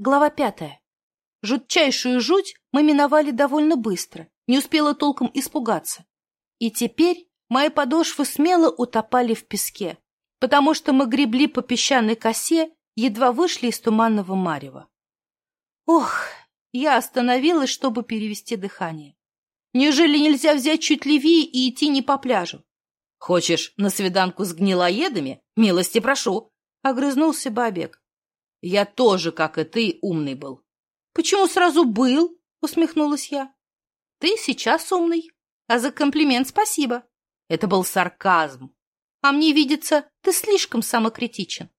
Глава пятая. Жутчайшую жуть мы миновали довольно быстро, не успела толком испугаться. И теперь мои подошвы смело утопали в песке, потому что мы гребли по песчаной косе, едва вышли из туманного марева. Ох, я остановилась, чтобы перевести дыхание. Неужели нельзя взять чуть левее и идти не по пляжу? — Хочешь на свиданку с гнилоедами? Милости прошу! — огрызнулся Бабек. Я тоже, как и ты, умный был. Почему сразу был? — усмехнулась я. Ты сейчас умный, а за комплимент спасибо. Это был сарказм. А мне видится, ты слишком самокритичен.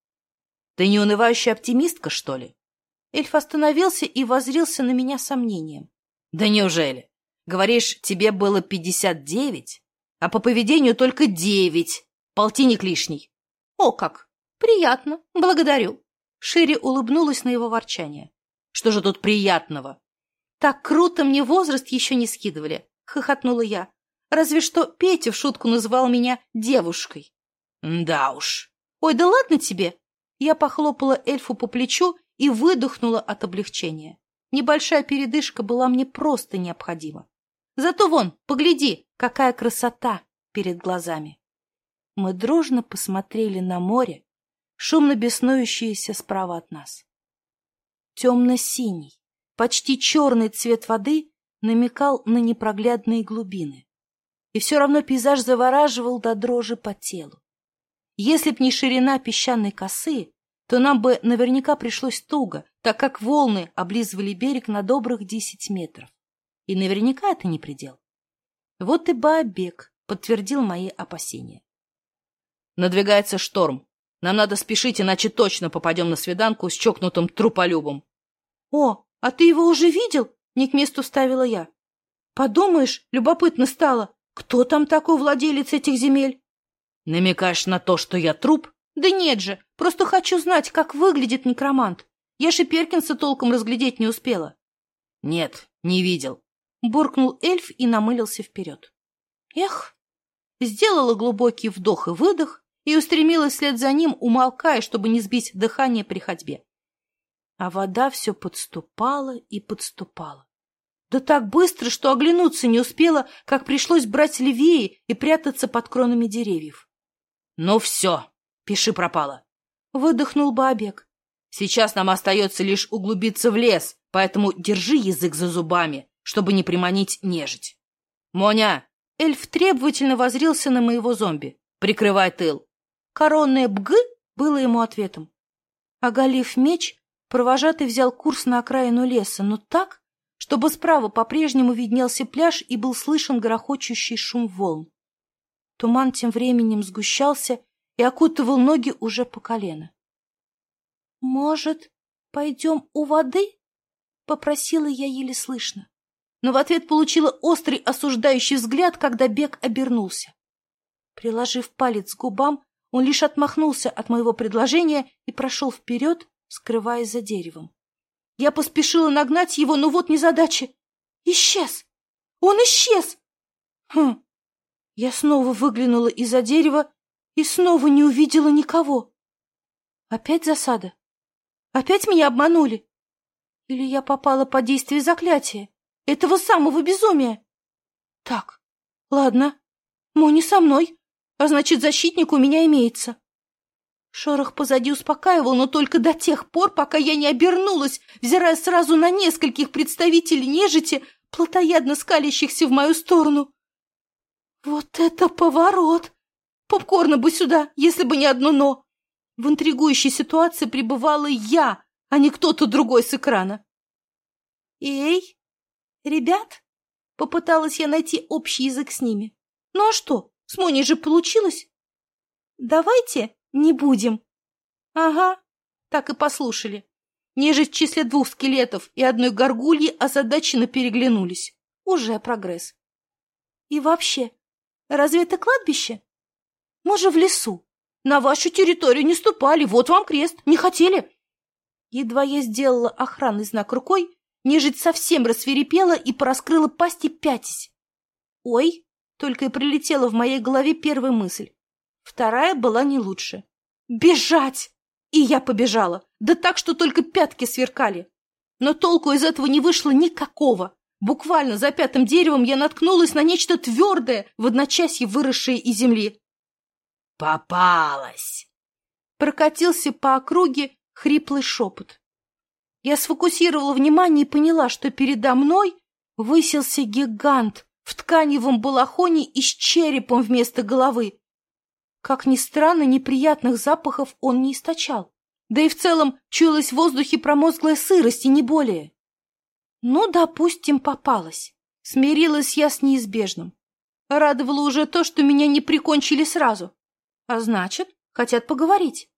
Ты не унывающая оптимистка, что ли? Эльф остановился и возрился на меня сомнением. Да неужели? Говоришь, тебе было пятьдесят девять, а по поведению только девять. Полтинник лишний. О как! Приятно, благодарю. Шире улыбнулась на его ворчание. Что же тут приятного? Так круто мне возраст еще не скидывали, хохотнула я. Разве что Петя в шутку называл меня девушкой. Да уж. Ой, да ладно тебе. Я похлопала эльфу по плечу и выдохнула от облегчения. Небольшая передышка была мне просто необходима. Зато вон, погляди, какая красота перед глазами. Мы дружно посмотрели на море, шумно беснующееся справа от нас. Темно-синий, почти черный цвет воды намекал на непроглядные глубины. И все равно пейзаж завораживал до дрожи по телу. Если б не ширина песчаной косы, то нам бы наверняка пришлось туго, так как волны облизывали берег на добрых десять метров. И наверняка это не предел. Вот и Баобек подтвердил мои опасения. Надвигается шторм. Нам надо спешить, иначе точно попадем на свиданку с чокнутым труполюбом. — О, а ты его уже видел? — не к месту ставила я. — Подумаешь, любопытно стало, кто там такой владелец этих земель? — Намекаешь на то, что я труп? — Да нет же, просто хочу знать, как выглядит некромант. Я же Перкинса толком разглядеть не успела. — Нет, не видел. Буркнул эльф и намылился вперед. Эх! Сделала глубокий вдох и выдох и устремилась вслед за ним, умолкая, чтобы не сбить дыхание при ходьбе. А вода все подступала и подступала. Да так быстро, что оглянуться не успела, как пришлось брать левее и прятаться под кронами деревьев. — Ну все, пиши пропало, — выдохнул Бабек. — Сейчас нам остается лишь углубиться в лес, поэтому держи язык за зубами, чтобы не приманить нежить. — Моня! — эльф требовательно возрился на моего зомби. — Прикрывай тыл коронное «бг» было ему ответом. Оголив меч, провожатый взял курс на окраину леса, но так, чтобы справа по-прежнему виднелся пляж и был слышен грохочущий шум волн. Туман тем временем сгущался и окутывал ноги уже по колено. — Может, пойдем у воды? — попросила я еле слышно, но в ответ получила острый осуждающий взгляд, когда бег обернулся. Приложив палец к губам, он лишь отмахнулся от моего предложения и прошел вперед, скрываясь за деревом. Я поспешила нагнать его, но вот незадача. Исчез! Он исчез! Хм! Я снова выглянула из-за дерева и снова не увидела никого. Опять засада. Опять меня обманули. Или я попала под действие заклятия, этого самого безумия? Так, ладно, Мони со мной. А значит, защитник у меня имеется. Шорох позади успокаивал, но только до тех пор, пока я не обернулась, взирая сразу на нескольких представителей нежити, плотоядно скалящихся в мою сторону. Вот это поворот! Попкорна бы сюда, если бы не одно «но». В интригующей ситуации пребывала я, а не кто-то другой с экрана. «Эй, ребят!» — попыталась я найти общий язык с ними. «Ну а что? Смони же получилось. Давайте не будем. Ага, так и послушали. Нежить в числе двух скелетов и одной горгульи озадаченно переглянулись. Уже прогресс. И вообще, разве это кладбище? Мы же в лесу. На вашу территорию не ступали, вот вам крест, не хотели. Едва я сделала охранный знак рукой, нежить совсем рассверепела и пораскрыла пасти пятись. Ой, только и прилетела в моей голове первая мысль. Вторая была не лучше. «Бежать!» И я побежала. Да так, что только пятки сверкали. Но толку из этого не вышло никакого. Буквально за пятым деревом я наткнулась на нечто твердое, в одночасье выросшее из земли. «Попалась!» Прокатился по округе хриплый шепот. Я сфокусировала внимание и поняла, что передо мной высился гигант в тканевом балахоне и с черепом вместо головы. Как ни странно, неприятных запахов он не источал. Да и в целом чуялась в воздухе промозглая сырость и не более. Ну, допустим, попалась. Смирилась я с неизбежным. Радовало уже то, что меня не прикончили сразу. А значит, хотят поговорить.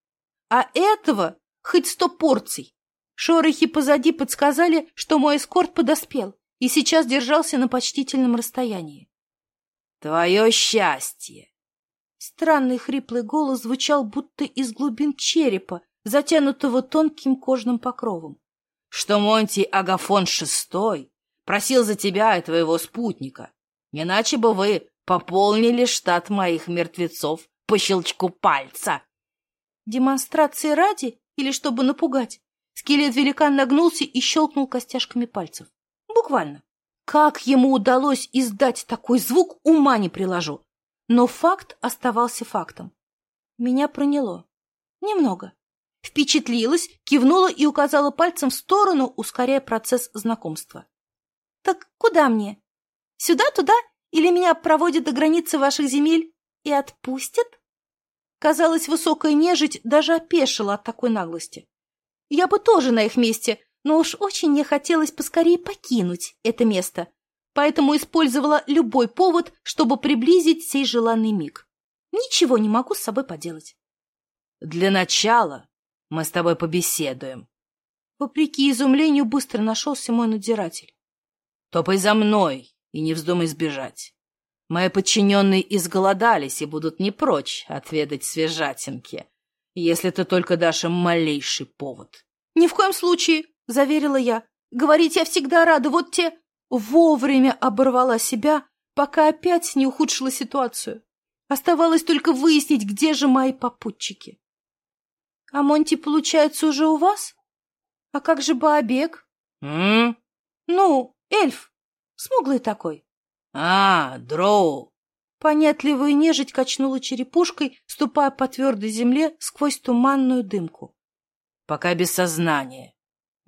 А этого хоть сто порций. Шорохи позади подсказали, что мой эскорт подоспел. и сейчас держался на почтительном расстоянии. «Твое счастье!» Странный хриплый голос звучал будто из глубин черепа, затянутого тонким кожным покровом. «Что Монти Агафон шестой просил за тебя и твоего спутника, иначе бы вы пополнили штат моих мертвецов по щелчку пальца». Демонстрации ради или чтобы напугать? Скелет-великан нагнулся и щелкнул костяшками пальцев. Буквально. Как ему удалось издать такой звук, ума не приложу. Но факт оставался фактом. Меня проняло. Немного. Впечатлилась, кивнула и указала пальцем в сторону, ускоряя процесс знакомства. «Так куда мне? Сюда, туда? Или меня проводят до границы ваших земель и отпустят?» Казалось, высокая нежить даже опешила от такой наглости. Я бы тоже на их месте, но уж очень мне хотелось поскорее покинуть это место, поэтому использовала любой повод, чтобы приблизить сей желанный миг. Ничего не могу с собой поделать. «Для начала мы с тобой побеседуем». Вопреки изумлению быстро нашелся мой надзиратель. «Топай за мной и не вздумай сбежать. Мои подчиненные изголодались и будут не прочь отведать свежатинки, если ты только дашь им малейший повод». «Ни в коем случае!» заверила я. — Говорить я всегда рада, вот те... Вовремя оборвала себя, пока опять не ухудшила ситуацию. Оставалось только выяснить, где же мои попутчики. — А Монти, получается, уже у вас? А как же Баобек? — М? Ну, эльф, смуглый такой. — А, дроу. Понятливая нежить качнула черепушкой, ступая по твердой земле сквозь туманную дымку. — Пока без сознания.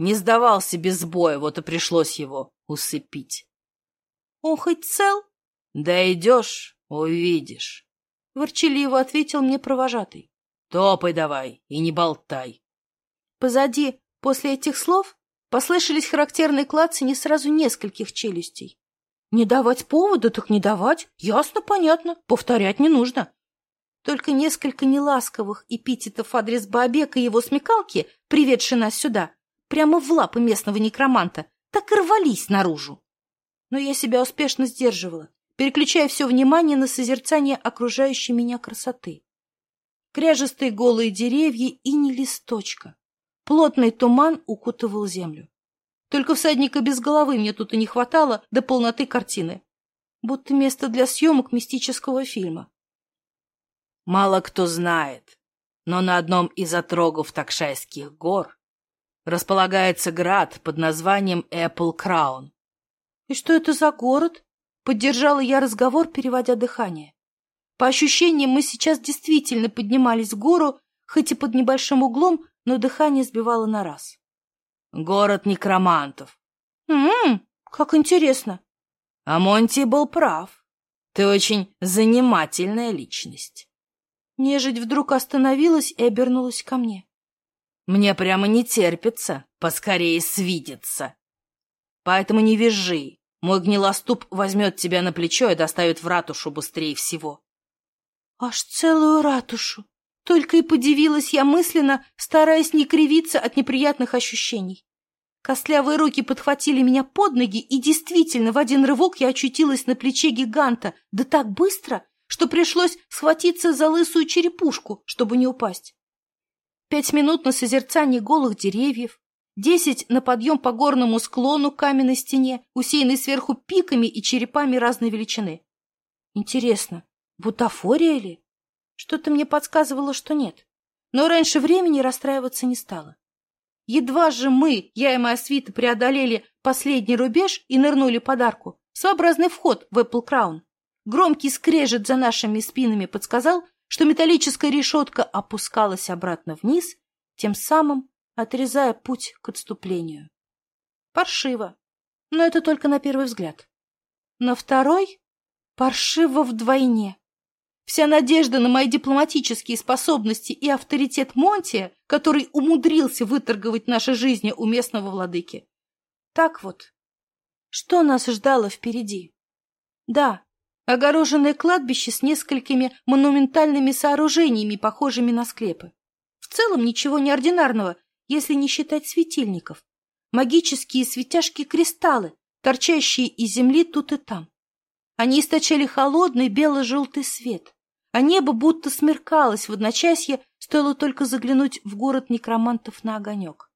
Не сдавался без боя, вот и пришлось его усыпить. — Он хоть цел? — Да идешь, увидишь. — ворчаливо ответил мне провожатый. — Топай давай и не болтай. Позади, после этих слов, послышались характерные клацы не сразу нескольких челюстей. Не давать повода, так не давать. Ясно, понятно, повторять не нужно. Только несколько неласковых эпитетов адрес Бабека и его смекалки, приведшие нас сюда, прямо в лапы местного некроманта, так и рвались наружу. Но я себя успешно сдерживала, переключая все внимание на созерцание окружающей меня красоты. Кряжестые голые деревья и не листочка. Плотный туман укутывал землю. Только всадника без головы мне тут и не хватало до полноты картины. Будто место для съемок мистического фильма. Мало кто знает, но на одном из отрогов Такшайских гор располагается град под названием Apple Краун. «И что это за город?» — поддержала я разговор, переводя дыхание. По ощущениям, мы сейчас действительно поднимались в гору, хоть и под небольшим углом, но дыхание сбивало на раз. «Город некромантов». М-м, как интересно». А Монти был прав. Ты очень занимательная личность. Нежить вдруг остановилась и обернулась ко мне. Мне прямо не терпится поскорее свидеться. Поэтому не визжи. Мой гнилоступ возьмет тебя на плечо и доставит в ратушу быстрее всего. Аж целую ратушу. Только и подивилась я мысленно, стараясь не кривиться от неприятных ощущений. Костлявые руки подхватили меня под ноги, и действительно в один рывок я очутилась на плече гиганта, да так быстро, что пришлось схватиться за лысую черепушку, чтобы не упасть. Пять минут на созерцание голых деревьев, десять на подъем по горному склону к каменной стене, усеянной сверху пиками и черепами разной величины. Интересно, бутафория ли? Что-то мне подсказывало, что нет. но раньше времени расстраиваться не стала. Едва же мы, я и моя свита, преодолели последний рубеж и нырнули под арку, своеобразный вход в Apple Crown. Громкий скрежет за нашими спинами подсказал, что металлическая решетка опускалась обратно вниз, тем самым отрезая путь к отступлению. Паршиво, но это только на первый взгляд. На второй паршиво вдвойне. Вся надежда на мои дипломатические способности и авторитет Монтия, который умудрился выторговать наши жизни у местного владыки. Так вот, что нас ждало впереди? Да, Огороженное кладбище с несколькими монументальными сооружениями, похожими на склепы. В целом ничего неординарного, если не считать светильников. Магические светяшки-кристаллы, торчащие из земли тут и там. Они источали холодный бело-желтый свет, а небо будто смеркалось в одночасье, стоило только заглянуть в город некромантов на огонек.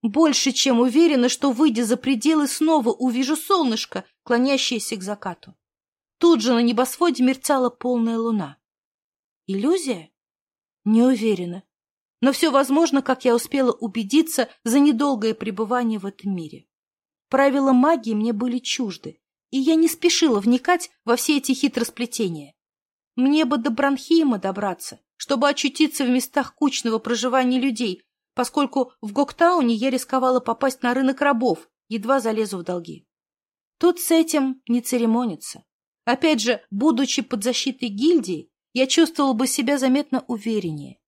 Больше чем уверена, что, выйдя за пределы, снова увижу солнышко, клонящееся к закату. Тут же на небосводе мерцала полная луна. Иллюзия? Не уверена. Но все возможно, как я успела убедиться за недолгое пребывание в этом мире. Правила магии мне были чужды, и я не спешила вникать во все эти хитросплетения. Мне бы до Бронхейма добраться, чтобы очутиться в местах кучного проживания людей, поскольку в Гоктауне я рисковала попасть на рынок рабов, едва залезу в долги. Тут с этим не церемонится. Опять же, будучи под защитой гильдии, я чувствовала бы себя заметно увереннее.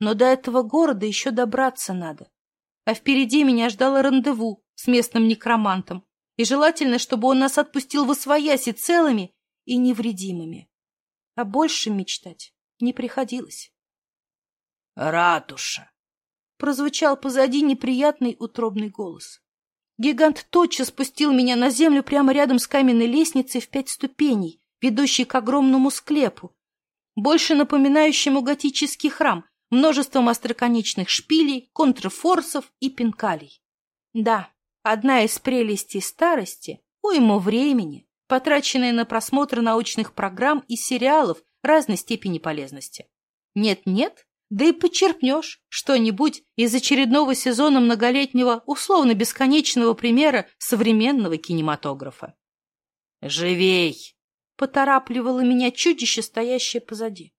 Но до этого города еще добраться надо. А впереди меня ждало рандеву с местным некромантом, и желательно, чтобы он нас отпустил в освояси целыми и невредимыми. А больше мечтать не приходилось. «Ратуша!» — прозвучал позади неприятный утробный голос. Гигант тотчас спустил меня на землю прямо рядом с каменной лестницей в пять ступеней, ведущей к огромному склепу, больше напоминающему готический храм, множеством остроконечных шпилей, контрфорсов и пинкалей. Да, Одна из прелестей старости — уйма времени, потраченное на просмотр научных программ и сериалов разной степени полезности. Нет-нет, да и почерпнешь что-нибудь из очередного сезона многолетнего условно-бесконечного примера современного кинематографа. «Живей!» — поторапливало меня чудище, стоящее позади.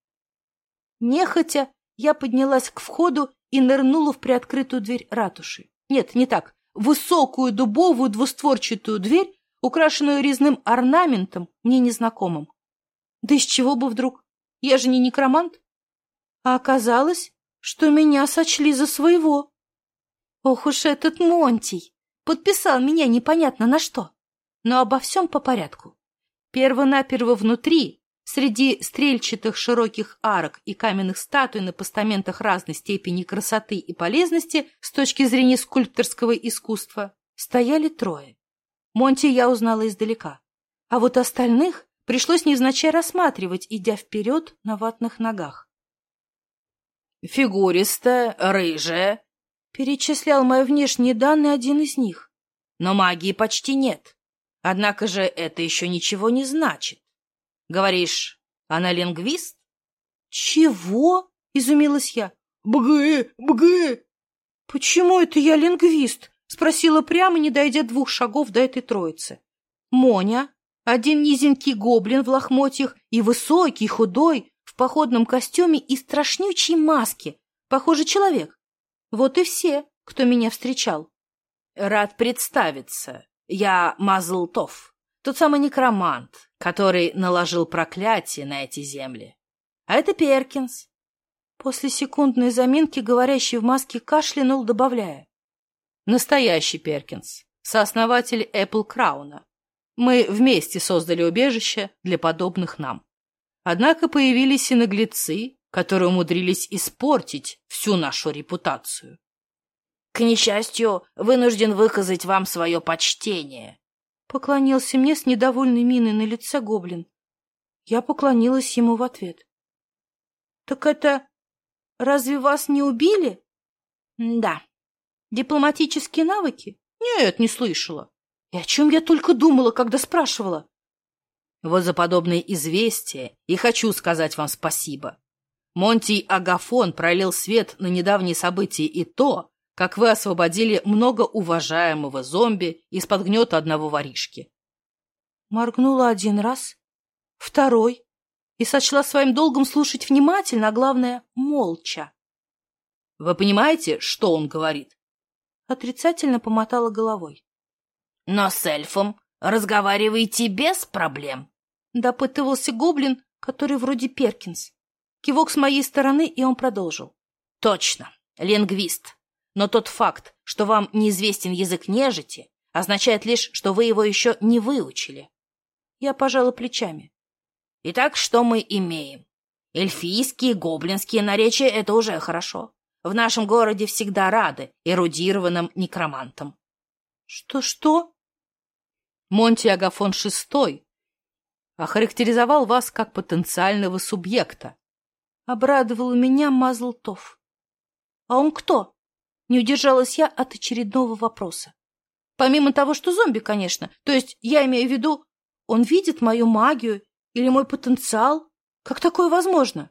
Нехотя я поднялась к входу и нырнула в приоткрытую дверь ратуши. Нет, не так высокую дубовую двустворчатую дверь, украшенную резным орнаментом, мне незнакомым. Да из чего бы вдруг? Я же не некромант. А А оказалось, что меня сочли за своего. Ох уж этот Монтий! Подписал меня непонятно на что. Но обо всем по порядку. Первонаперво внутри, среди стрельчатых широких арок и каменных статуй на постаментах разной степени красоты и полезности с точки зрения скульпторского искусства, стояли трое. Монти я узнала издалека. А вот остальных пришлось невзначай рассматривать, идя вперед на ватных ногах фигуристая, рыжая. Перечислял мои внешние данные один из них. Но магии почти нет. Однако же это еще ничего не значит. Говоришь, она лингвист? Чего? Изумилась я. Бгы, бгы. Почему это я лингвист? Спросила прямо, не дойдя двух шагов до этой троицы. Моня, один низенький гоблин в лохмотьях и высокий, худой, походном костюме и страшнючей маске, похоже, человек. Вот и все, кто меня встречал. Рад представиться. Я Мазлтов, тот самый некромант, который наложил проклятие на эти земли. А это Перкинс. После секундной заминки говорящий в маске кашлянул, добавляя. Настоящий Перкинс, сооснователь Apple Крауна. Мы вместе создали убежище для подобных нам. Однако появились и наглецы, которые умудрились испортить всю нашу репутацию. — К несчастью, вынужден выказать вам свое почтение. Поклонился мне с недовольной миной на лице гоблин. Я поклонилась ему в ответ. — Так это... Разве вас не убили? — Да. — Дипломатические навыки? — Нет, не слышала. И о чем я только думала, когда спрашивала? Вот за подобные известия и хочу сказать вам спасибо. Монтий Агафон пролил свет на недавние события и то, как вы освободили многоуважаемого зомби из-под гнета одного воришки. Моргнула один раз, второй, и сочла своим долгом слушать внимательно, а главное — молча. Вы понимаете, что он говорит? Отрицательно помотала головой. Но с эльфом разговариваете без проблем. Допытывался гоблин, который вроде Перкинс. Кивок с моей стороны, и он продолжил. Точно, лингвист. Но тот факт, что вам неизвестен язык нежити, означает лишь, что вы его еще не выучили. Я пожала плечами. Итак, что мы имеем? Эльфийские, гоблинские наречия — это уже хорошо. В нашем городе всегда рады эрудированным некромантам. Что-что? Монти Агафон VI охарактеризовал вас как потенциального субъекта. Обрадовал меня Мазлтов. А он кто? Не удержалась я от очередного вопроса. Помимо того, что зомби, конечно. То есть я имею в виду, он видит мою магию или мой потенциал? Как такое возможно?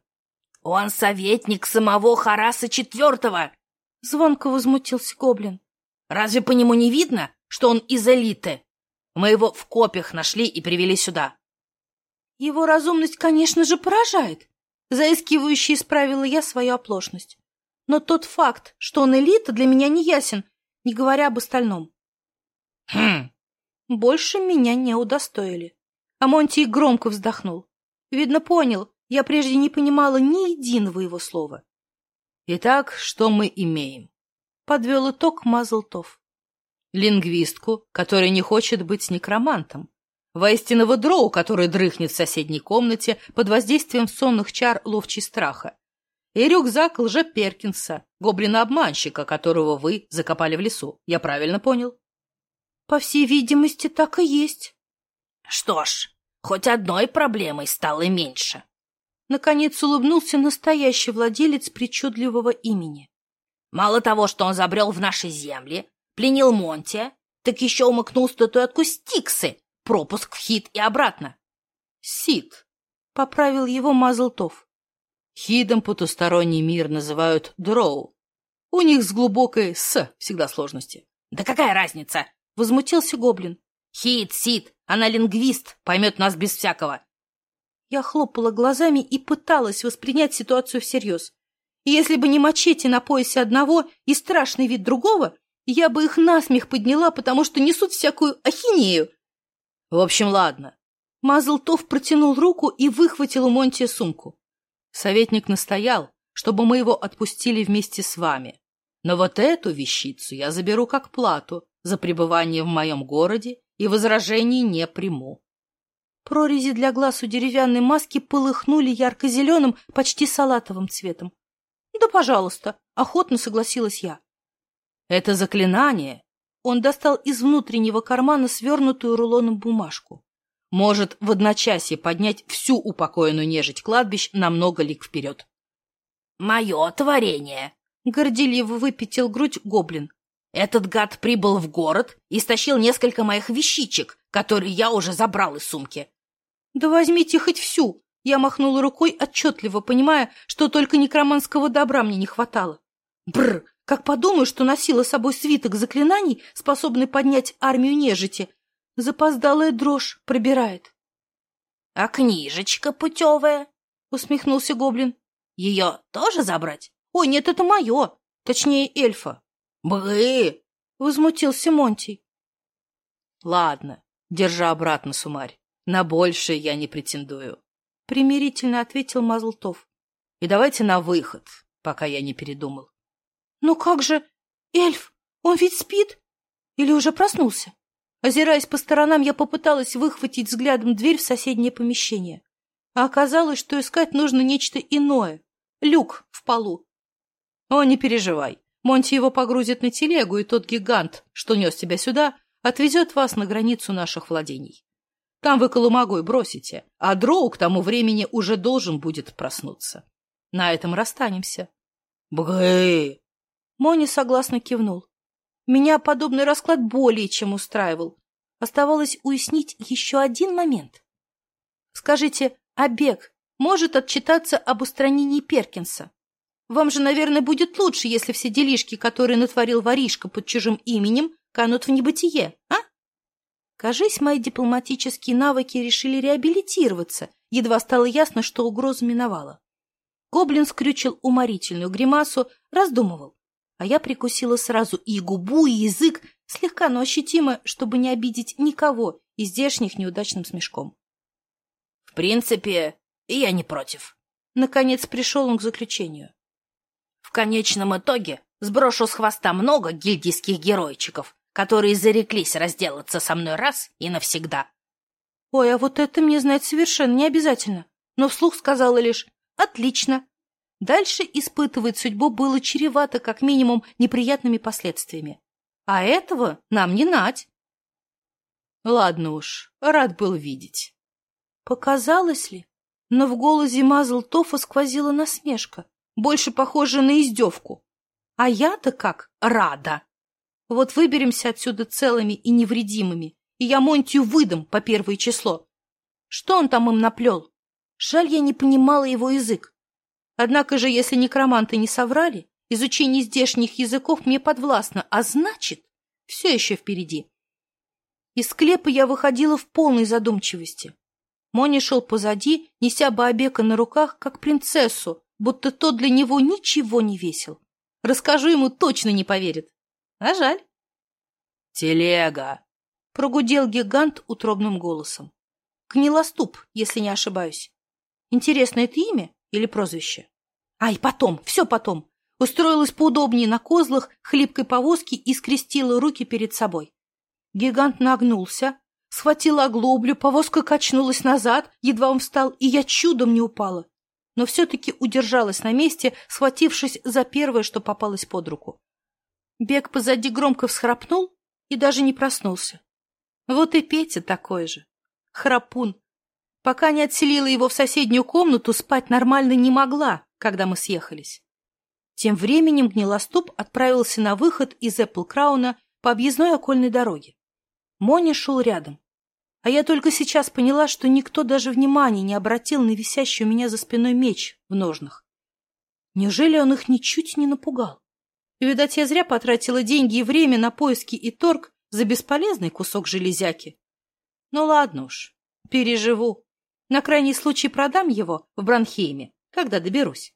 Он советник самого Хараса Четвертого! Звонко возмутился Гоблин. Разве по нему не видно, что он из элиты? Мы его в копиях нашли и привели сюда. Его разумность, конечно же, поражает. Заискивающе исправила я свою оплошность. Но тот факт, что он элита, для меня не ясен, не говоря об остальном. Хм. Больше меня не удостоили. А Монти громко вздохнул. Видно, понял, я прежде не понимала ни единого его слова. Итак, что мы имеем? Подвел итог Мазлтов. Лингвистку, которая не хочет быть некромантом. Воистинного дроу, который дрыхнет в соседней комнате под воздействием сонных чар ловчей страха и рюкзак лже Перкинса, гоблина-обманщика, которого вы закопали в лесу. Я правильно понял? По всей видимости, так и есть. Что ж, хоть одной проблемой стало меньше. Наконец улыбнулся настоящий владелец причудливого имени. Мало того, что он забрел в наши земли, пленил Монтия, так еще умыкнул статуэтку Стиксы, пропуск в Хит и обратно. Сид. Поправил его Мазлтов. Хидом потусторонний мир называют дроу. У них с глубокой «с» всегда сложности. Да какая разница? Возмутился гоблин. Хит, Сид, она лингвист, поймет нас без всякого. Я хлопала глазами и пыталась воспринять ситуацию всерьез. И если бы не мачете на поясе одного и страшный вид другого, я бы их насмех подняла, потому что несут всякую ахинею, В общем, ладно. Мазлтов протянул руку и выхватил у Монтия сумку. Советник настоял, чтобы мы его отпустили вместе с вами. Но вот эту вещицу я заберу как плату за пребывание в моем городе и возражений не приму. Прорези для глаз у деревянной маски полыхнули ярко-зеленым, почти салатовым цветом. «Да, пожалуйста», — охотно согласилась я. «Это заклинание». Он достал из внутреннего кармана свернутую рулоном бумажку может в одночасье поднять всю упокоенную нежить кладбищ на много лик вперед. «Мое творение!» — горделиво выпятил грудь гоблин. «Этот гад прибыл в город и стащил несколько моих вещичек, которые я уже забрал из сумки». «Да возьмите хоть всю!» Я махнула рукой, отчетливо понимая, что только некроманского добра мне не хватало. Бррр! Как подумаю, что носила с собой свиток заклинаний, способный поднять армию нежити, запоздалая дрожь пробирает. — А книжечка путевая? — усмехнулся гоблин. — Ее тоже забрать? — Ой, нет, это мое, точнее эльфа. — Бы! — возмутился Монтий. — Ладно, держа обратно, сумарь. На большее я не претендую. — примирительно ответил Мазлтов. — И давайте на выход, пока я не передумал. Ну как же? Эльф, он ведь спит? Или уже проснулся? Озираясь по сторонам, я попыталась выхватить взглядом дверь в соседнее помещение. А оказалось, что искать нужно нечто иное. Люк в полу. О, не переживай. Монти его погрузит на телегу, и тот гигант, что нес тебя сюда, отвезет вас на границу наших владений. Там вы колымагой бросите, а Дроу к тому времени уже должен будет проснуться. На этом расстанемся. Бгы! Мони согласно кивнул. Меня подобный расклад более чем устраивал. Оставалось уяснить еще один момент. Скажите, а бег может отчитаться об устранении Перкинса. Вам же, наверное, будет лучше, если все делишки, которые натворил воришка под чужим именем, канут в небытие, а? Кажись, мои дипломатические навыки решили реабилитироваться, едва стало ясно, что угроза миновала. Гоблин скрючил уморительную гримасу, раздумывал, а я прикусила сразу и губу, и язык, слегка, но ощутимо, чтобы не обидеть никого из здешних неудачным смешком. — В принципе, я не против. Наконец пришел он к заключению. В конечном итоге сброшу с хвоста много гильдийских геройчиков, которые зареклись разделаться со мной раз и навсегда. Ой, а вот это мне знать совершенно не обязательно. Но вслух сказала лишь «Отлично». Дальше испытывать судьбу было чревато как минимум неприятными последствиями. А этого нам не нать. Ладно уж, рад был видеть. Показалось ли? Но в голосе Мазл-Тофа сквозила насмешка, больше похожая на издевку. А я-то как рада. Вот выберемся отсюда целыми и невредимыми, и я Монтию выдам по первое число. Что он там им наплел? Жаль, я не понимала его язык. Однако же, если некроманты не соврали, изучение здешних языков мне подвластно, а значит, все еще впереди. Из склепа я выходила в полной задумчивости. Мони шел позади, неся Баобека на руках, как принцессу, будто тот для него ничего не весил. Расскажу ему, точно не поверит. А жаль. «Телега!» — прогудел гигант утробным голосом. Гнилоступ, если не ошибаюсь. Интересно, это имя или прозвище. Ай, потом, все потом. Устроилась поудобнее на козлах хлипкой повозки и скрестила руки перед собой. Гигант нагнулся, схватил оглоблю, повозка качнулась назад, едва он встал, и я чудом не упала. Но все-таки удержалась на месте, схватившись за первое, что попалось под руку. Бег позади громко всхрапнул и даже не проснулся. Вот и Петя такой же. Храпун, Пока не отселила его в соседнюю комнату, спать нормально не могла, когда мы съехались. Тем временем Гнилоступ отправился на выход из Эпплкрауна по объездной окольной дороге. Моня шел рядом. А я только сейчас поняла, что никто даже внимания не обратил на висящий у меня за спиной меч в ножнах. Неужели он их ничуть не напугал? Видать, я зря потратила деньги и время на поиски и торг за бесполезный кусок железяки. Ну ладно уж, переживу. На крайний случай продам его в Бранхейме, когда доберусь.